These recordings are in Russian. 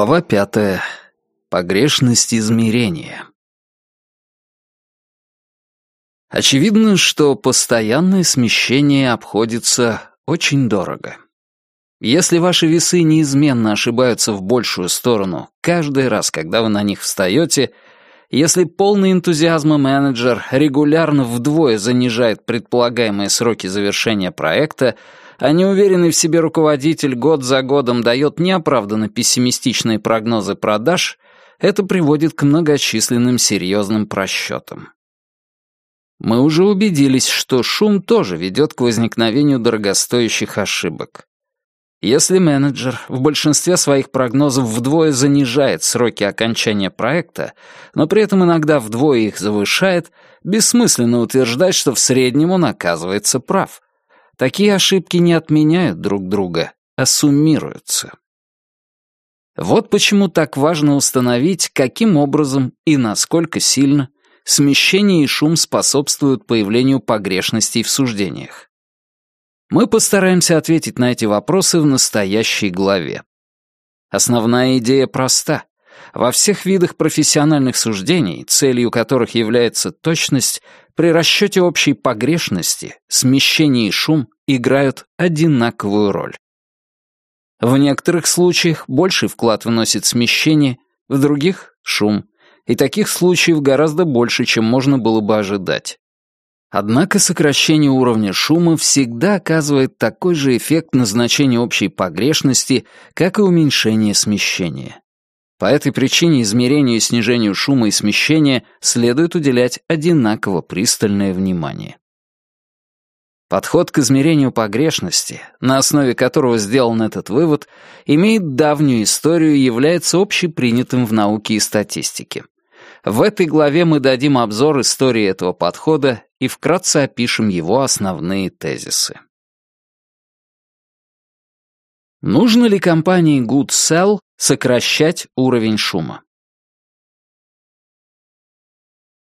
Глава пятая. Погрешность измерения. Очевидно, что постоянное смещение обходится очень дорого. Если ваши весы неизменно ошибаются в большую сторону каждый раз, когда вы на них встаете, если полный энтузиазма менеджер регулярно вдвое занижает предполагаемые сроки завершения проекта, а неуверенный в себе руководитель год за годом дает неоправданно пессимистичные прогнозы продаж, это приводит к многочисленным серьезным просчетам. Мы уже убедились, что шум тоже ведет к возникновению дорогостоящих ошибок. Если менеджер в большинстве своих прогнозов вдвое занижает сроки окончания проекта, но при этом иногда вдвое их завышает, бессмысленно утверждать, что в среднем он оказывается прав. Такие ошибки не отменяют друг друга, а суммируются. Вот почему так важно установить, каким образом и насколько сильно смещение и шум способствуют появлению погрешностей в суждениях. Мы постараемся ответить на эти вопросы в настоящей главе. Основная идея проста. Во всех видах профессиональных суждений, целью которых является точность, при расчете общей погрешности смещение и шум играют одинаковую роль. В некоторых случаях больший вклад вносит смещение, в других — шум, и таких случаев гораздо больше, чем можно было бы ожидать. Однако сокращение уровня шума всегда оказывает такой же эффект на значение общей погрешности, как и уменьшение смещения. По этой причине измерению и снижению шума и смещения следует уделять одинаково пристальное внимание. Подход к измерению погрешности, на основе которого сделан этот вывод, имеет давнюю историю и является общепринятым в науке и статистике. В этой главе мы дадим обзор истории этого подхода и вкратце опишем его основные тезисы. Нужно ли компании Good Sell сокращать уровень шума?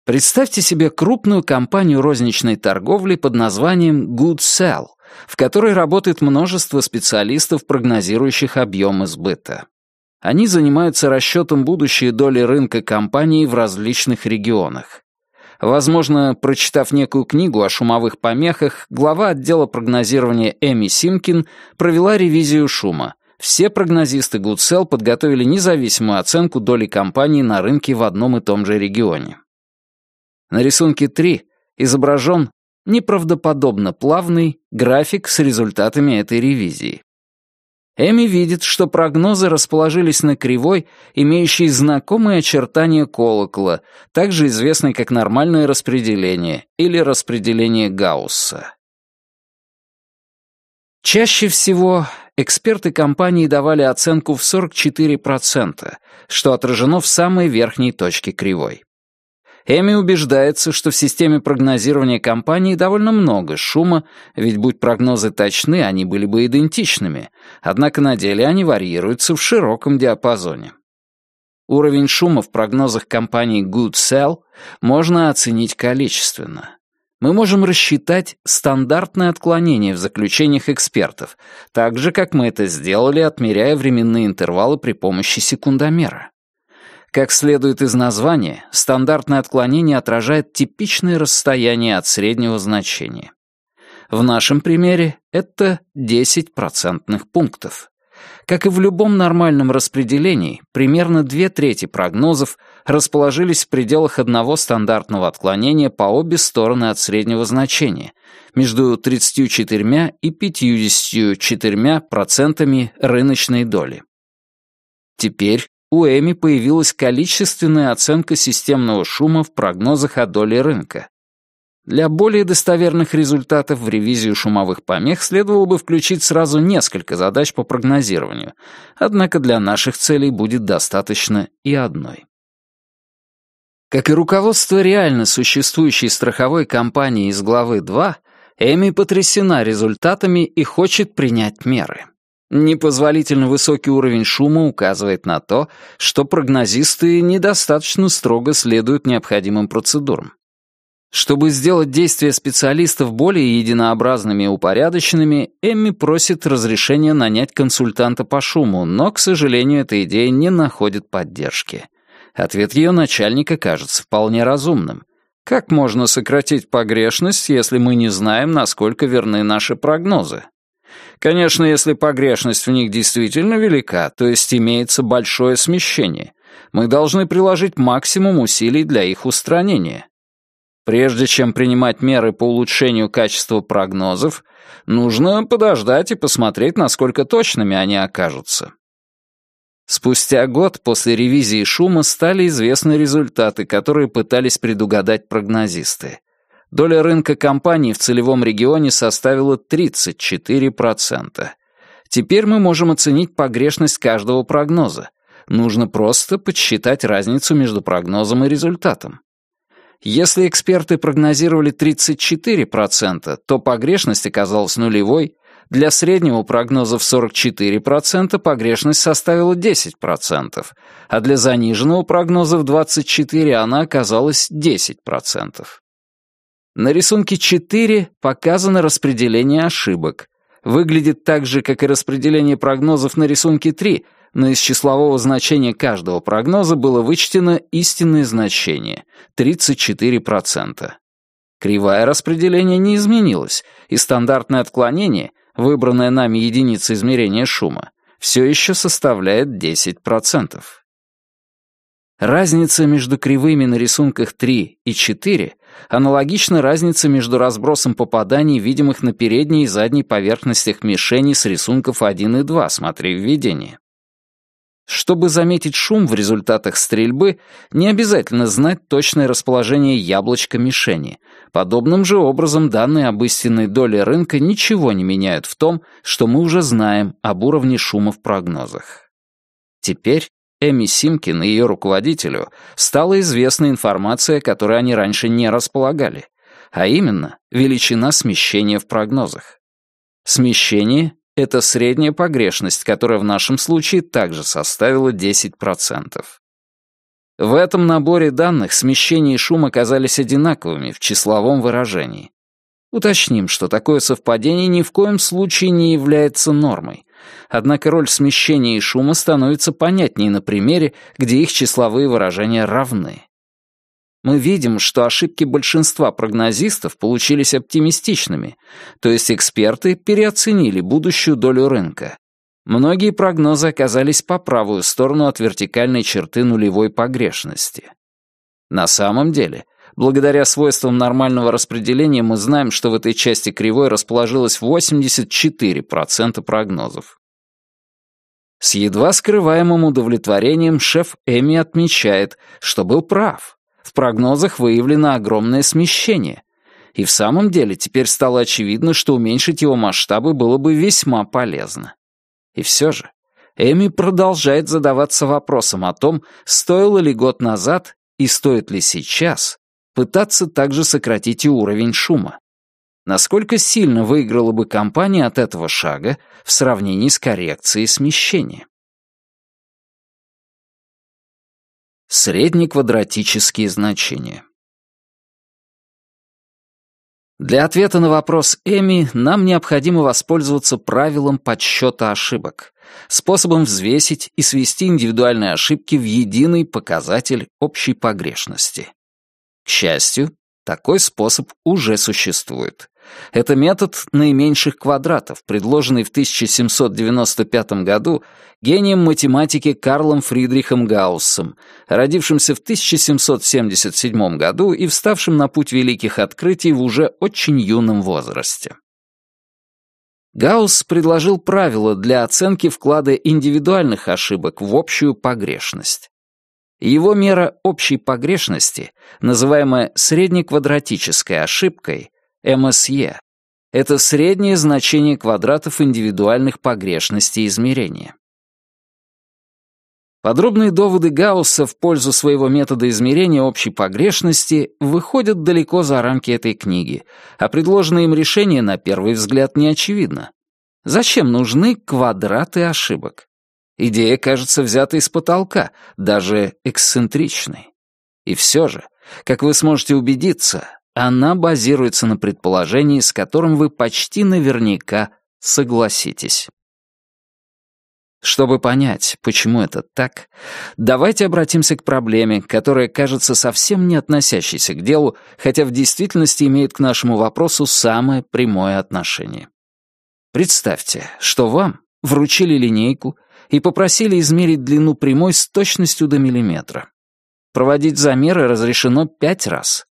Представьте себе крупную компанию розничной торговли под названием Good Sell, в которой работает множество специалистов, прогнозирующих объемы сбыта. Они занимаются расчетом будущей доли рынка компании в различных регионах. Возможно, прочитав некую книгу о шумовых помехах, глава отдела прогнозирования Эми Симкин провела ревизию шума. Все прогнозисты Гудсел подготовили независимую оценку доли компании на рынке в одном и том же регионе. На рисунке 3 изображен неправдоподобно плавный график с результатами этой ревизии. Эми видит, что прогнозы расположились на кривой, имеющей знакомые очертания колокола, также известной как нормальное распределение или распределение Гаусса. Чаще всего эксперты компании давали оценку в 44%, что отражено в самой верхней точке кривой. Эми убеждается, что в системе прогнозирования компании довольно много шума, ведь будь прогнозы точны, они были бы идентичными, однако на деле они варьируются в широком диапазоне. Уровень шума в прогнозах компании Good Sell можно оценить количественно. Мы можем рассчитать стандартное отклонение в заключениях экспертов, так же, как мы это сделали, отмеряя временные интервалы при помощи секундомера. Как следует из названия, стандартное отклонение отражает типичное расстояние от среднего значения. В нашем примере это 10 процентных пунктов. Как и в любом нормальном распределении, примерно две трети прогнозов расположились в пределах одного стандартного отклонения по обе стороны от среднего значения, между 34 и 54 процентами рыночной доли. Теперь у Эми появилась количественная оценка системного шума в прогнозах о доле рынка. Для более достоверных результатов в ревизию шумовых помех следовало бы включить сразу несколько задач по прогнозированию, однако для наших целей будет достаточно и одной. Как и руководство реально существующей страховой компании из главы 2, Эми потрясена результатами и хочет принять меры. Непозволительно высокий уровень шума указывает на то, что прогнозисты недостаточно строго следуют необходимым процедурам. Чтобы сделать действия специалистов более единообразными и упорядоченными, Эмми просит разрешения нанять консультанта по шуму, но, к сожалению, эта идея не находит поддержки. Ответ ее начальника кажется вполне разумным. Как можно сократить погрешность, если мы не знаем, насколько верны наши прогнозы? Конечно, если погрешность в них действительно велика, то есть имеется большое смещение, мы должны приложить максимум усилий для их устранения. Прежде чем принимать меры по улучшению качества прогнозов, нужно подождать и посмотреть, насколько точными они окажутся. Спустя год после ревизии шума стали известны результаты, которые пытались предугадать прогнозисты. Доля рынка компаний в целевом регионе составила 34%. Теперь мы можем оценить погрешность каждого прогноза. Нужно просто подсчитать разницу между прогнозом и результатом. Если эксперты прогнозировали 34%, то погрешность оказалась нулевой, для среднего прогноза в 44% погрешность составила 10%, а для заниженного прогноза в 24% она оказалась 10%. На рисунке 4 показано распределение ошибок. Выглядит так же, как и распределение прогнозов на рисунке 3, но из числового значения каждого прогноза было вычтено истинное значение — 34%. Кривая распределения не изменилась, и стандартное отклонение, выбранное нами единица измерения шума, все еще составляет 10%. Разница между кривыми на рисунках 3 и 4 аналогична разнице между разбросом попаданий, видимых на передней и задней поверхностях мишени с рисунков 1 и 2, смотри введение. Чтобы заметить шум в результатах стрельбы, не обязательно знать точное расположение яблочка мишени. Подобным же образом данные об истинной доле рынка ничего не меняют в том, что мы уже знаем об уровне шума в прогнозах. Теперь Эми Симкин и ее руководителю стала известна информация, которой они раньше не располагали, а именно величина смещения в прогнозах. Смещение это средняя погрешность, которая в нашем случае также составила 10%. В этом наборе данных смещение и шум оказались одинаковыми в числовом выражении. Уточним, что такое совпадение ни в коем случае не является нормой. Однако роль смещения и шума становится понятнее на примере, где их числовые выражения равны мы видим, что ошибки большинства прогнозистов получились оптимистичными, то есть эксперты переоценили будущую долю рынка. Многие прогнозы оказались по правую сторону от вертикальной черты нулевой погрешности. На самом деле, благодаря свойствам нормального распределения мы знаем, что в этой части кривой расположилось 84% прогнозов. С едва скрываемым удовлетворением шеф Эми отмечает, что был прав. В прогнозах выявлено огромное смещение. И в самом деле теперь стало очевидно, что уменьшить его масштабы было бы весьма полезно. И все же, Эми продолжает задаваться вопросом о том, стоило ли год назад и стоит ли сейчас пытаться также сократить и уровень шума. Насколько сильно выиграла бы компания от этого шага в сравнении с коррекцией смещения? Среднеквадратические значения. Для ответа на вопрос Эми нам необходимо воспользоваться правилом подсчета ошибок, способом взвесить и свести индивидуальные ошибки в единый показатель общей погрешности. К счастью, такой способ уже существует. Это метод наименьших квадратов, предложенный в 1795 году гением математики Карлом Фридрихом Гауссом, родившимся в 1777 году и вставшим на путь великих открытий в уже очень юном возрасте. Гаусс предложил правила для оценки вклада индивидуальных ошибок в общую погрешность. Его мера общей погрешности, называемая среднеквадратической ошибкой, МСЕ. Это среднее значение квадратов индивидуальных погрешностей измерения. Подробные доводы Гаусса в пользу своего метода измерения общей погрешности выходят далеко за рамки этой книги, а предложенное им решение на первый взгляд не очевидно. Зачем нужны квадраты ошибок? Идея кажется взята из потолка, даже эксцентричной. И все же, как вы сможете убедиться, она базируется на предположении, с которым вы почти наверняка согласитесь. Чтобы понять, почему это так, давайте обратимся к проблеме, которая кажется совсем не относящейся к делу, хотя в действительности имеет к нашему вопросу самое прямое отношение. Представьте, что вам вручили линейку и попросили измерить длину прямой с точностью до миллиметра. Проводить замеры разрешено пять раз.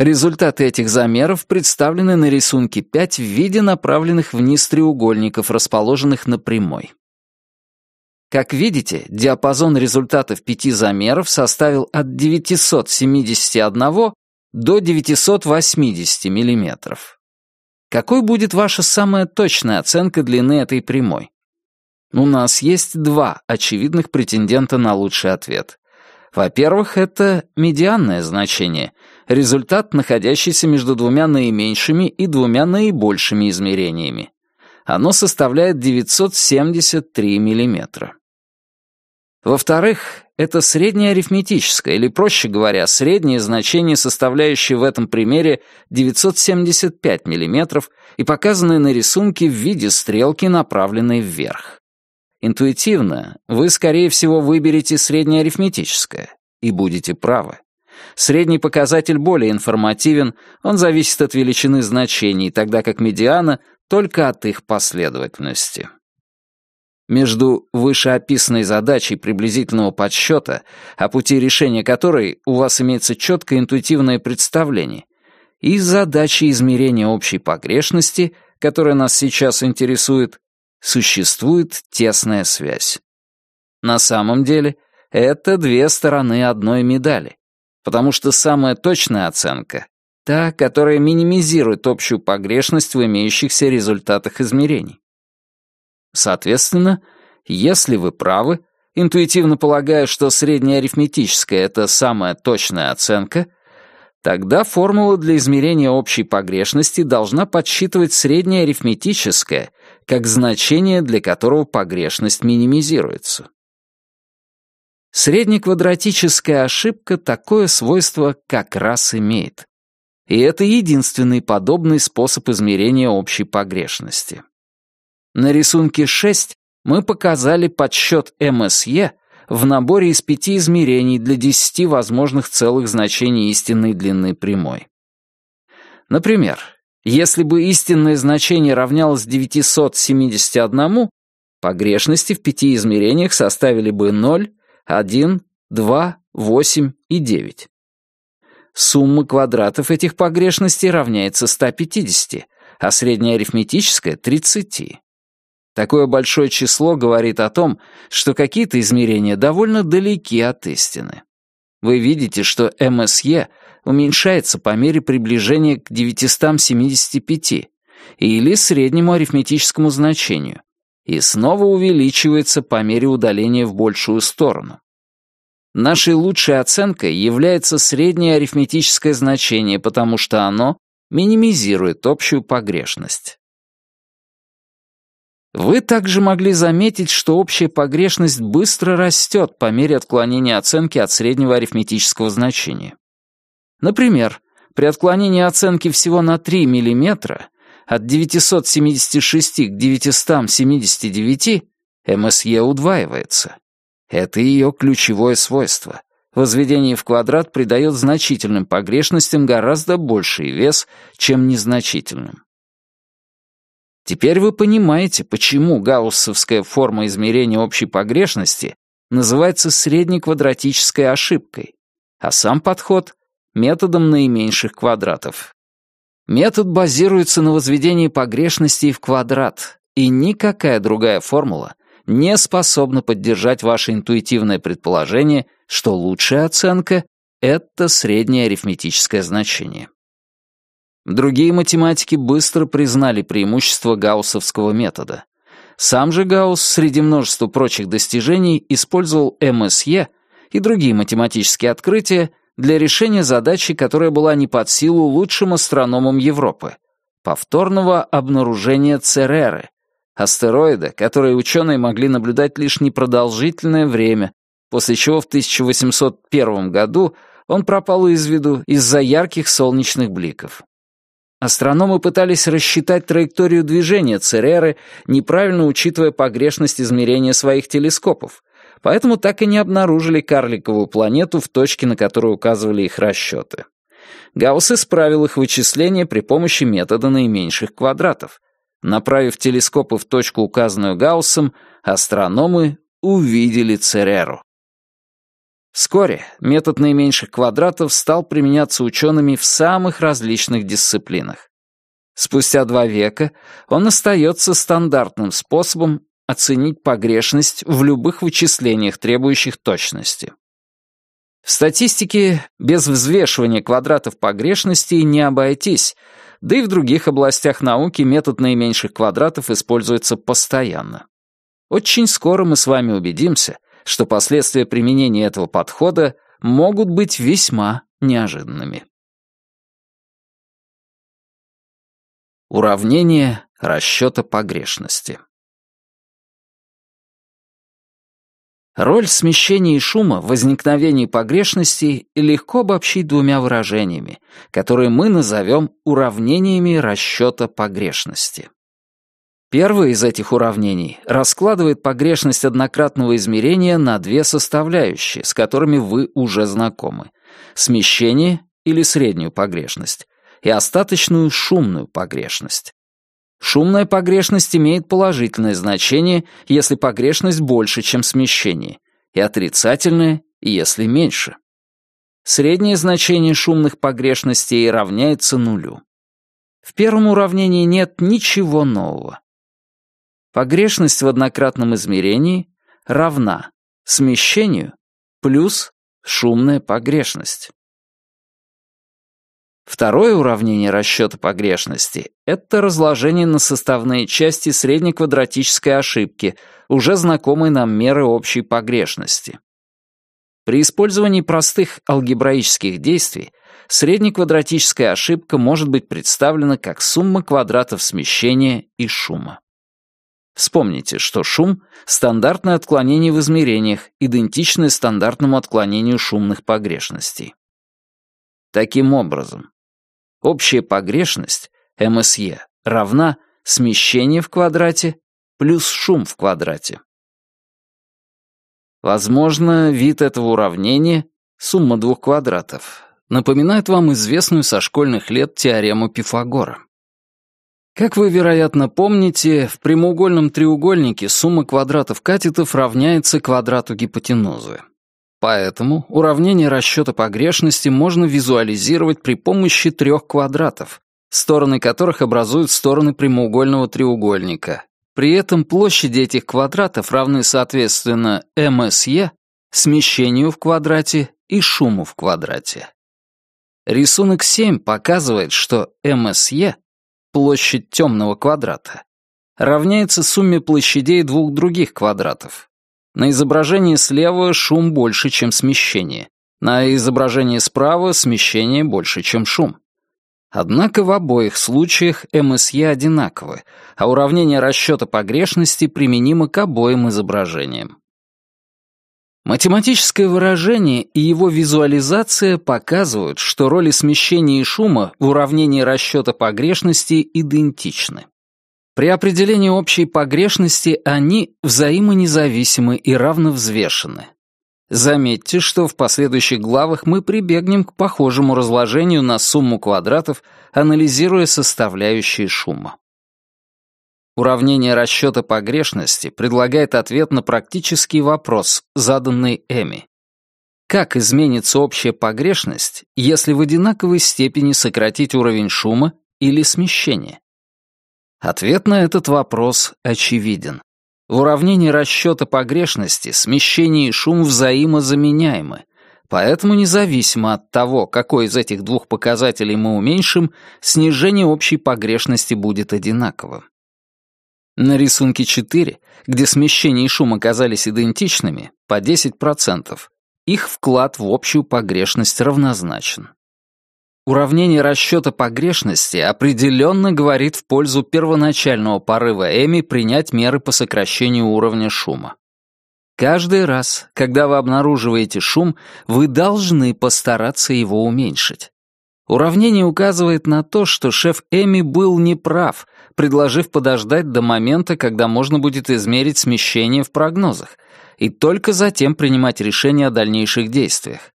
Результаты этих замеров представлены на рисунке 5 в виде направленных вниз треугольников, расположенных на прямой. Как видите, диапазон результатов пяти замеров составил от 971 до 980 мм. Какой будет ваша самая точная оценка длины этой прямой? У нас есть два очевидных претендента на лучший ответ. Во-первых, это медианное значение, результат, находящийся между двумя наименьшими и двумя наибольшими измерениями. Оно составляет 973 миллиметра. Во-вторых, это среднее арифметическое, или, проще говоря, среднее значение, составляющее в этом примере 975 мм и показанное на рисунке в виде стрелки, направленной вверх. Интуитивно вы, скорее всего, выберете среднее арифметическое, и будете правы. Средний показатель более информативен, он зависит от величины значений, тогда как медиана — только от их последовательности. Между вышеописанной задачей приблизительного подсчета, о пути решения которой у вас имеется четкое интуитивное представление, и задачей измерения общей погрешности, которая нас сейчас интересует, существует тесная связь. На самом деле, это две стороны одной медали, потому что самая точная оценка — та, которая минимизирует общую погрешность в имеющихся результатах измерений. Соответственно, если вы правы, интуитивно полагая, что средняя арифметическая — это самая точная оценка, тогда формула для измерения общей погрешности должна подсчитывать среднее арифметическое как значение, для которого погрешность минимизируется. Среднеквадратическая ошибка такое свойство как раз имеет. И это единственный подобный способ измерения общей погрешности. На рисунке 6 мы показали подсчет МСЕ в наборе из пяти измерений для 10 возможных целых значений истинной длины прямой. Например, если бы истинное значение равнялось 971, погрешности в пяти измерениях составили бы 0, 1, 2, 8 и 9. Сумма квадратов этих погрешностей равняется 150, а средняя арифметическая — 30. Такое большое число говорит о том, что какие-то измерения довольно далеки от истины. Вы видите, что МСЕ уменьшается по мере приближения к 975 или среднему арифметическому значению и снова увеличивается по мере удаления в большую сторону. Нашей лучшей оценкой является среднее арифметическое значение, потому что оно минимизирует общую погрешность. Вы также могли заметить, что общая погрешность быстро растет по мере отклонения оценки от среднего арифметического значения. Например, при отклонении оценки всего на 3 мм от 976 к 979 МСЕ удваивается. Это ее ключевое свойство. Возведение в квадрат придает значительным погрешностям гораздо больший вес, чем незначительным. Теперь вы понимаете, почему гауссовская форма измерения общей погрешности называется среднеквадратической ошибкой, а сам подход — методом наименьших квадратов. Метод базируется на возведении погрешностей в квадрат, и никакая другая формула не способна поддержать ваше интуитивное предположение, что лучшая оценка — это среднее арифметическое значение. Другие математики быстро признали преимущество гауссовского метода. Сам же Гаусс среди множества прочих достижений использовал МСЕ и другие математические открытия для решения задачи, которая была не под силу лучшим астрономам Европы — повторного обнаружения Цереры, астероида, который ученые могли наблюдать лишь непродолжительное время, после чего в 1801 году он пропал из виду из-за ярких солнечных бликов. Астрономы пытались рассчитать траекторию движения Цереры, неправильно учитывая погрешность измерения своих телескопов, поэтому так и не обнаружили карликовую планету в точке, на которую указывали их расчеты. Гаусс исправил их вычисления при помощи метода наименьших квадратов. Направив телескопы в точку, указанную Гауссом, астрономы увидели Цереру. Вскоре метод наименьших квадратов стал применяться учеными в самых различных дисциплинах. Спустя два века он остается стандартным способом оценить погрешность в любых вычислениях, требующих точности. В статистике без взвешивания квадратов погрешностей не обойтись, да и в других областях науки метод наименьших квадратов используется постоянно. Очень скоро мы с вами убедимся, что последствия применения этого подхода могут быть весьма неожиданными. Уравнение расчета погрешности. Роль смещения и шума в возникновении погрешностей легко обобщить двумя выражениями, которые мы назовем уравнениями расчета погрешности. Первое из этих уравнений раскладывает погрешность однократного измерения на две составляющие, с которыми вы уже знакомы — смещение или среднюю погрешность и остаточную шумную погрешность. Шумная погрешность имеет положительное значение, если погрешность больше, чем смещение, и отрицательное, если меньше. Среднее значение шумных погрешностей равняется нулю. В первом уравнении нет ничего нового. Погрешность в однократном измерении равна смещению плюс шумная погрешность. Второе уравнение расчета погрешности — это разложение на составные части среднеквадратической ошибки, уже знакомой нам меры общей погрешности. При использовании простых алгебраических действий среднеквадратическая ошибка может быть представлена как сумма квадратов смещения и шума. Вспомните, что шум — стандартное отклонение в измерениях, идентичное стандартному отклонению шумных погрешностей. Таким образом, Общая погрешность, МСЕ, равна смещение в квадрате плюс шум в квадрате. Возможно, вид этого уравнения, сумма двух квадратов, напоминает вам известную со школьных лет теорему Пифагора. Как вы, вероятно, помните, в прямоугольном треугольнике сумма квадратов катетов равняется квадрату гипотенузы. Поэтому уравнение расчета погрешности можно визуализировать при помощи трех квадратов, стороны которых образуют стороны прямоугольного треугольника. При этом площади этих квадратов равны соответственно МСЕ, смещению в квадрате и шуму в квадрате. Рисунок 7 показывает, что МСЕ, площадь темного квадрата, равняется сумме площадей двух других квадратов, на изображении слева шум больше, чем смещение. На изображении справа смещение больше, чем шум. Однако в обоих случаях МСЕ одинаковы, а уравнение расчета погрешности применимо к обоим изображениям. Математическое выражение и его визуализация показывают, что роли смещения и шума в уравнении расчета погрешности идентичны. При определении общей погрешности они взаимонезависимы и равновзвешены. Заметьте, что в последующих главах мы прибегнем к похожему разложению на сумму квадратов, анализируя составляющие шума. Уравнение расчета погрешности предлагает ответ на практический вопрос, заданный Эми. Как изменится общая погрешность, если в одинаковой степени сократить уровень шума или смещения? Ответ на этот вопрос очевиден. В уравнении расчета погрешности смещение и шум взаимозаменяемы, поэтому независимо от того, какой из этих двух показателей мы уменьшим, снижение общей погрешности будет одинаковым. На рисунке 4, где смещение и шум оказались идентичными, по 10%, их вклад в общую погрешность равнозначен. Уравнение расчета погрешности определенно говорит в пользу первоначального порыва Эми принять меры по сокращению уровня шума. Каждый раз, когда вы обнаруживаете шум, вы должны постараться его уменьшить. Уравнение указывает на то, что шеф Эми был неправ, предложив подождать до момента, когда можно будет измерить смещение в прогнозах, и только затем принимать решение о дальнейших действиях.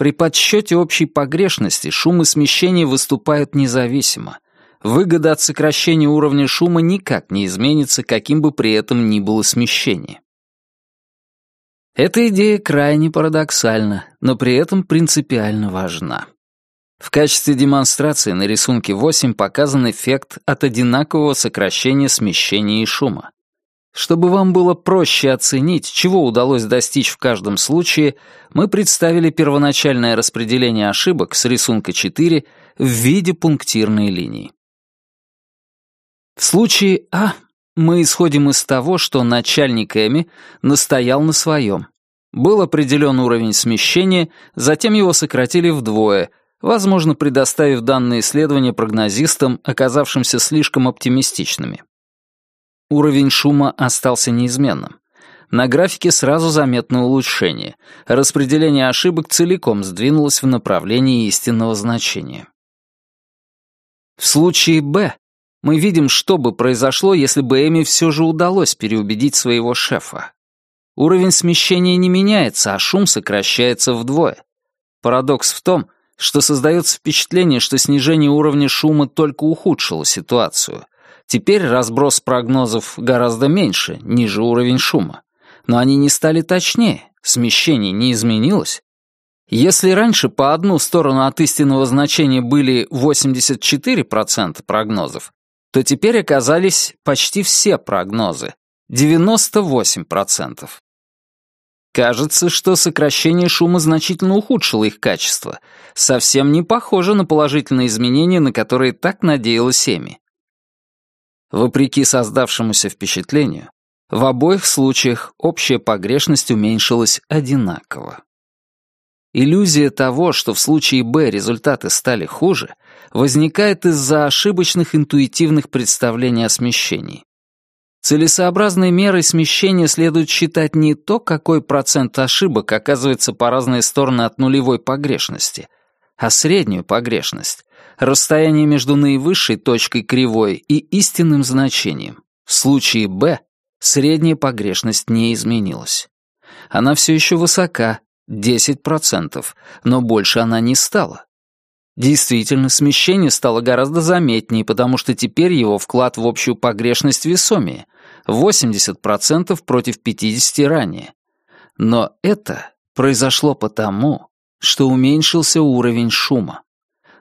При подсчете общей погрешности шум и смещение выступают независимо. Выгода от сокращения уровня шума никак не изменится, каким бы при этом ни было смещение. Эта идея крайне парадоксальна, но при этом принципиально важна. В качестве демонстрации на рисунке 8 показан эффект от одинакового сокращения смещения и шума. Чтобы вам было проще оценить, чего удалось достичь в каждом случае, мы представили первоначальное распределение ошибок с рисунка 4 в виде пунктирной линии. В случае А мы исходим из того, что начальник Эми настоял на своем. Был определен уровень смещения, затем его сократили вдвое, возможно, предоставив данные исследования прогнозистам, оказавшимся слишком оптимистичными. Уровень шума остался неизменным. На графике сразу заметно улучшение. Распределение ошибок целиком сдвинулось в направлении истинного значения. В случае «Б» мы видим, что бы произошло, если бы Эми все же удалось переубедить своего шефа. Уровень смещения не меняется, а шум сокращается вдвое. Парадокс в том, что создается впечатление, что снижение уровня шума только ухудшило ситуацию. Теперь разброс прогнозов гораздо меньше, ниже уровень шума. Но они не стали точнее, смещение не изменилось. Если раньше по одну сторону от истинного значения были 84% прогнозов, то теперь оказались почти все прогнозы, 98%. Кажется, что сокращение шума значительно ухудшило их качество. Совсем не похоже на положительные изменения, на которые так надеялась Эми. Вопреки создавшемуся впечатлению, в обоих случаях общая погрешность уменьшилась одинаково. Иллюзия того, что в случае Б результаты стали хуже, возникает из-за ошибочных интуитивных представлений о смещении. Целесообразной мерой смещения следует считать не то, какой процент ошибок оказывается по разные стороны от нулевой погрешности, а среднюю погрешность, расстояние между наивысшей точкой кривой и истинным значением. В случае b средняя погрешность не изменилась. Она все еще высока, 10%, но больше она не стала. Действительно, смещение стало гораздо заметнее, потому что теперь его вклад в общую погрешность весомее — 80% против 50% ранее. Но это произошло потому, что уменьшился уровень шума.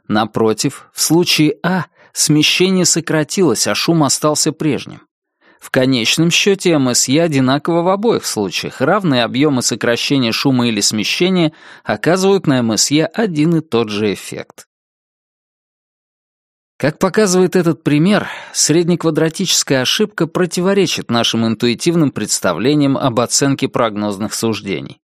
Напротив, в случае А смещение сократилось, а шум остался прежним. В конечном счете МСЕ одинаково в обоих случаях. Равные объемы сокращения шума или смещения оказывают на МСЕ один и тот же эффект. Как показывает этот пример, среднеквадратическая ошибка противоречит нашим интуитивным представлениям об оценке прогнозных суждений.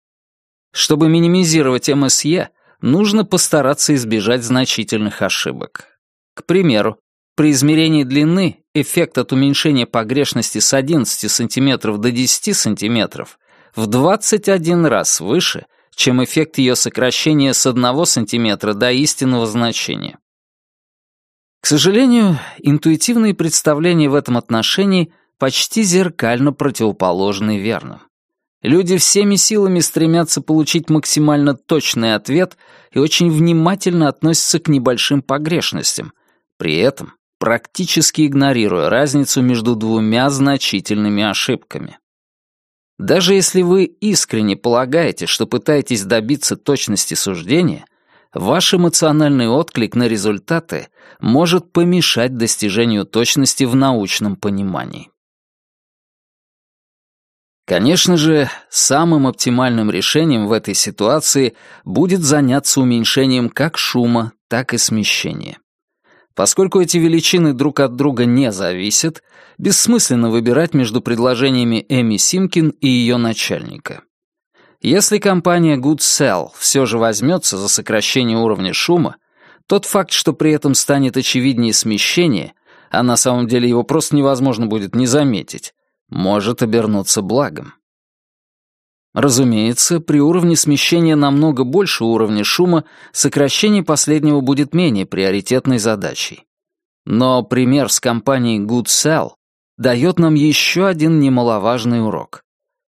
Чтобы минимизировать МСЕ, нужно постараться избежать значительных ошибок. К примеру, при измерении длины эффект от уменьшения погрешности с 11 см до 10 см в 21 раз выше, чем эффект ее сокращения с 1 см до истинного значения. К сожалению, интуитивные представления в этом отношении почти зеркально противоположны верным. Люди всеми силами стремятся получить максимально точный ответ и очень внимательно относятся к небольшим погрешностям, при этом практически игнорируя разницу между двумя значительными ошибками. Даже если вы искренне полагаете, что пытаетесь добиться точности суждения, ваш эмоциональный отклик на результаты может помешать достижению точности в научном понимании. Конечно же, самым оптимальным решением в этой ситуации будет заняться уменьшением как шума, так и смещения. Поскольку эти величины друг от друга не зависят, бессмысленно выбирать между предложениями Эми Симкин и ее начальника. Если компания Good Cell все же возьмется за сокращение уровня шума, тот факт, что при этом станет очевиднее смещение, а на самом деле его просто невозможно будет не заметить, может обернуться благом. Разумеется, при уровне смещения намного больше уровня шума сокращение последнего будет менее приоритетной задачей. Но пример с компанией Good Cell дает нам еще один немаловажный урок.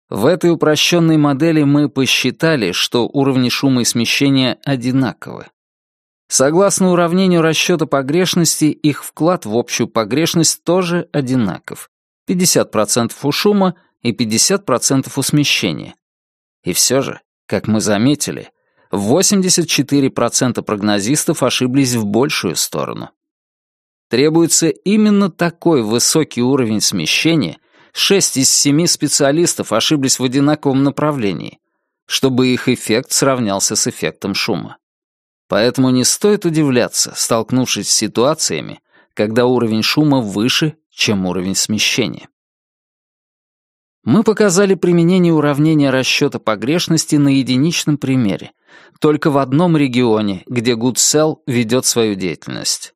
В этой упрощенной модели мы посчитали, что уровни шума и смещения одинаковы. Согласно уравнению расчета погрешности, их вклад в общую погрешность тоже одинаков. 50% у шума и 50% у смещения. И все же, как мы заметили, 84% прогнозистов ошиблись в большую сторону. Требуется именно такой высокий уровень смещения, 6 из 7 специалистов ошиблись в одинаковом направлении, чтобы их эффект сравнялся с эффектом шума. Поэтому не стоит удивляться, столкнувшись с ситуациями, когда уровень шума выше, чем уровень смещения. Мы показали применение уравнения расчета погрешности на единичном примере, только в одном регионе, где GoodCell ведет свою деятельность.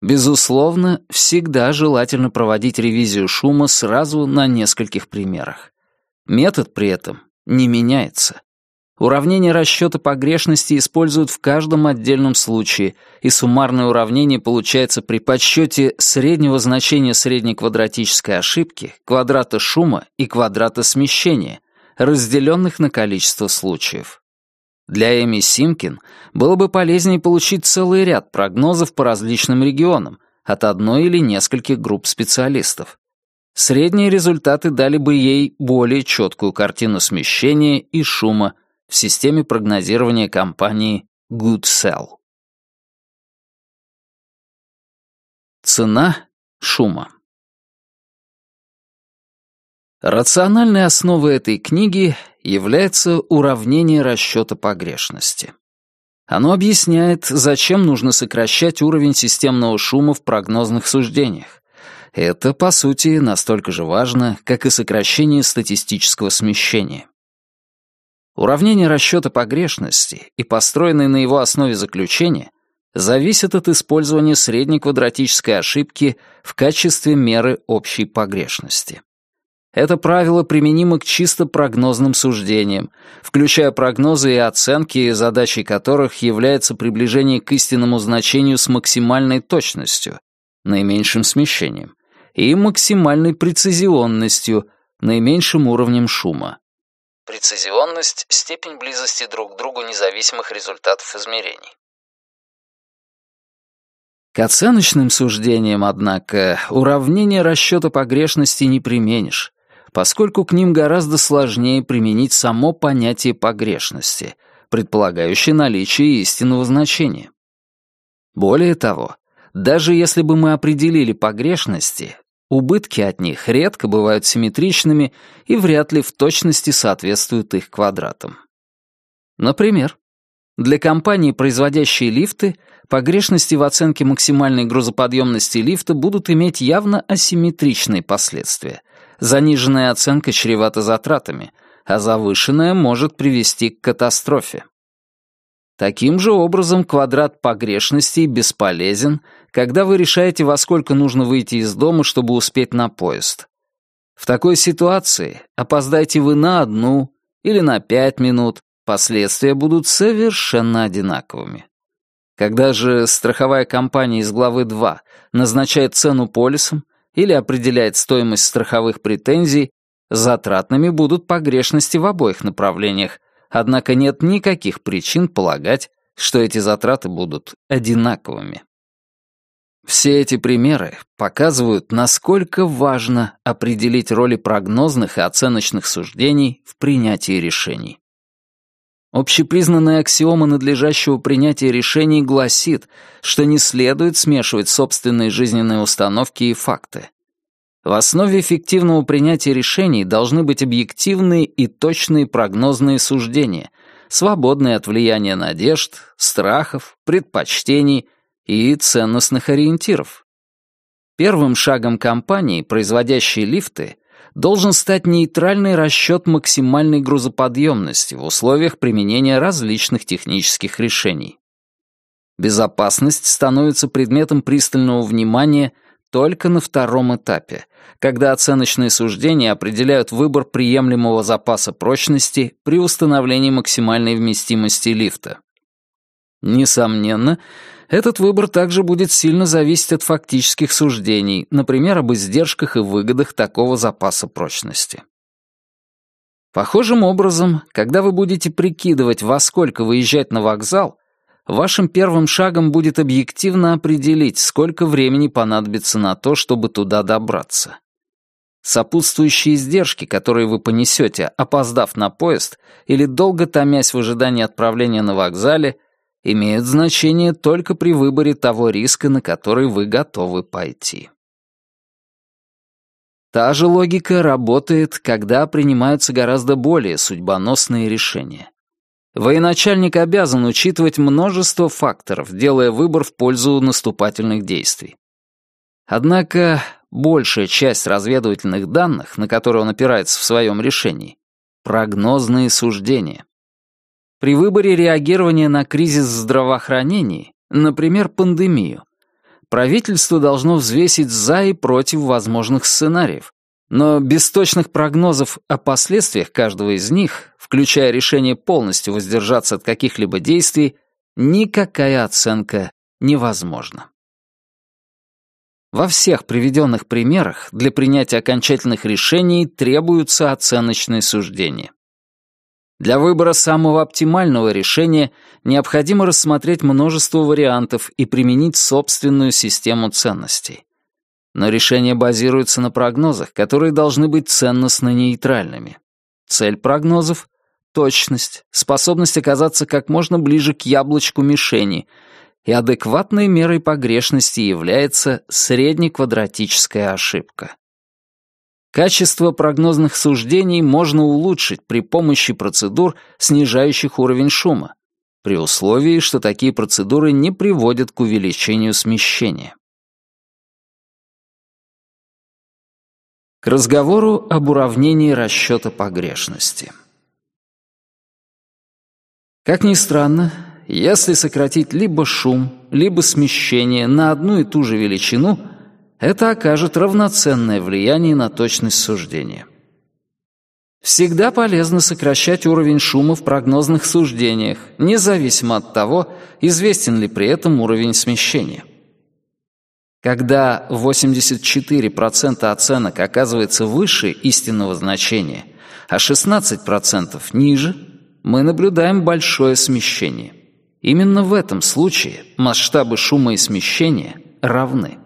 Безусловно, всегда желательно проводить ревизию шума сразу на нескольких примерах. Метод при этом не меняется. Уравнение расчета погрешности используют в каждом отдельном случае, и суммарное уравнение получается при подсчете среднего значения средней квадратической ошибки, квадрата шума и квадрата смещения, разделенных на количество случаев. Для Эми Симкин было бы полезнее получить целый ряд прогнозов по различным регионам от одной или нескольких групп специалистов. Средние результаты дали бы ей более четкую картину смещения и шума, в системе прогнозирования компании GoodCell. Цена шума. Рациональной основой этой книги является уравнение расчета погрешности. Оно объясняет, зачем нужно сокращать уровень системного шума в прогнозных суждениях. Это, по сути, настолько же важно, как и сокращение статистического смещения. Уравнение расчета погрешности и построенное на его основе заключение зависят от использования средней квадратической ошибки в качестве меры общей погрешности. Это правило применимо к чисто прогнозным суждениям, включая прогнозы и оценки, задачей которых является приближение к истинному значению с максимальной точностью, наименьшим смещением, и максимальной прецизионностью, наименьшим уровнем шума. Прецизионность — степень близости друг к другу независимых результатов измерений. К оценочным суждениям, однако, уравнение расчета погрешности не применишь, поскольку к ним гораздо сложнее применить само понятие погрешности, предполагающее наличие истинного значения. Более того, даже если бы мы определили погрешности, Убытки от них редко бывают симметричными и вряд ли в точности соответствуют их квадратам. Например, для компании, производящей лифты, погрешности в оценке максимальной грузоподъемности лифта будут иметь явно асимметричные последствия. Заниженная оценка чревата затратами, а завышенная может привести к катастрофе. Таким же образом квадрат погрешностей бесполезен, когда вы решаете, во сколько нужно выйти из дома, чтобы успеть на поезд. В такой ситуации опоздайте вы на одну или на пять минут, последствия будут совершенно одинаковыми. Когда же страховая компания из главы 2 назначает цену полисом или определяет стоимость страховых претензий, затратными будут погрешности в обоих направлениях, Однако нет никаких причин полагать, что эти затраты будут одинаковыми. Все эти примеры показывают, насколько важно определить роли прогнозных и оценочных суждений в принятии решений. Общепризнанная аксиома надлежащего принятия решений гласит, что не следует смешивать собственные жизненные установки и факты. В основе эффективного принятия решений должны быть объективные и точные прогнозные суждения, свободные от влияния надежд, страхов, предпочтений и ценностных ориентиров. Первым шагом компании, производящей лифты, должен стать нейтральный расчет максимальной грузоподъемности в условиях применения различных технических решений. Безопасность становится предметом пристального внимания только на втором этапе, когда оценочные суждения определяют выбор приемлемого запаса прочности при установлении максимальной вместимости лифта. Несомненно, этот выбор также будет сильно зависеть от фактических суждений, например, об издержках и выгодах такого запаса прочности. Похожим образом, когда вы будете прикидывать, во сколько выезжать на вокзал, вашим первым шагом будет объективно определить, сколько времени понадобится на то, чтобы туда добраться. Сопутствующие издержки, которые вы понесете, опоздав на поезд или долго томясь в ожидании отправления на вокзале, имеют значение только при выборе того риска, на который вы готовы пойти. Та же логика работает, когда принимаются гораздо более судьбоносные решения. Военачальник обязан учитывать множество факторов, делая выбор в пользу наступательных действий. Однако большая часть разведывательных данных, на которые он опирается в своем решении, прогнозные суждения. При выборе реагирования на кризис здравоохранения, например, пандемию, правительство должно взвесить за и против возможных сценариев, но без точных прогнозов о последствиях каждого из них, включая решение полностью воздержаться от каких-либо действий, никакая оценка невозможна. Во всех приведенных примерах для принятия окончательных решений требуются оценочные суждения. Для выбора самого оптимального решения необходимо рассмотреть множество вариантов и применить собственную систему ценностей. Но решение базируется на прогнозах, которые должны быть ценностно-нейтральными. Цель прогнозов — точность, способность оказаться как можно ближе к яблочку мишени — и адекватной мерой погрешности является среднеквадратическая ошибка. Качество прогнозных суждений можно улучшить при помощи процедур, снижающих уровень шума, при условии, что такие процедуры не приводят к увеличению смещения. К разговору об уравнении расчета погрешности. Как ни странно, если сократить либо шум, либо смещение на одну и ту же величину, это окажет равноценное влияние на точность суждения. Всегда полезно сокращать уровень шума в прогнозных суждениях, независимо от того, известен ли при этом уровень смещения. Когда 84% оценок оказывается выше истинного значения, а 16% ниже, мы наблюдаем большое смещение. Именно в этом случае масштабы шума и смещения равны.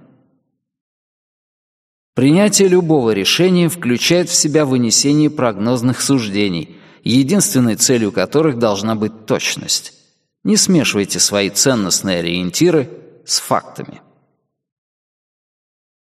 Принятие любого решения включает в себя вынесение прогнозных суждений, единственной целью которых должна быть точность. Не смешивайте свои ценностные ориентиры с фактами.